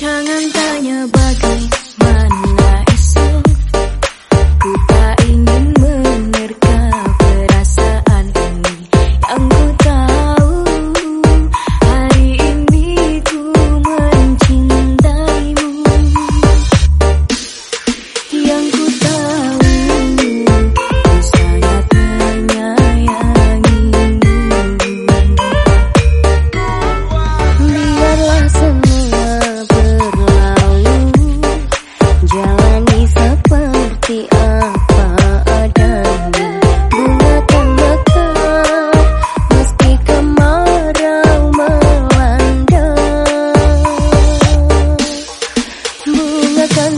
Jangan tanya bagaimana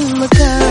المكان.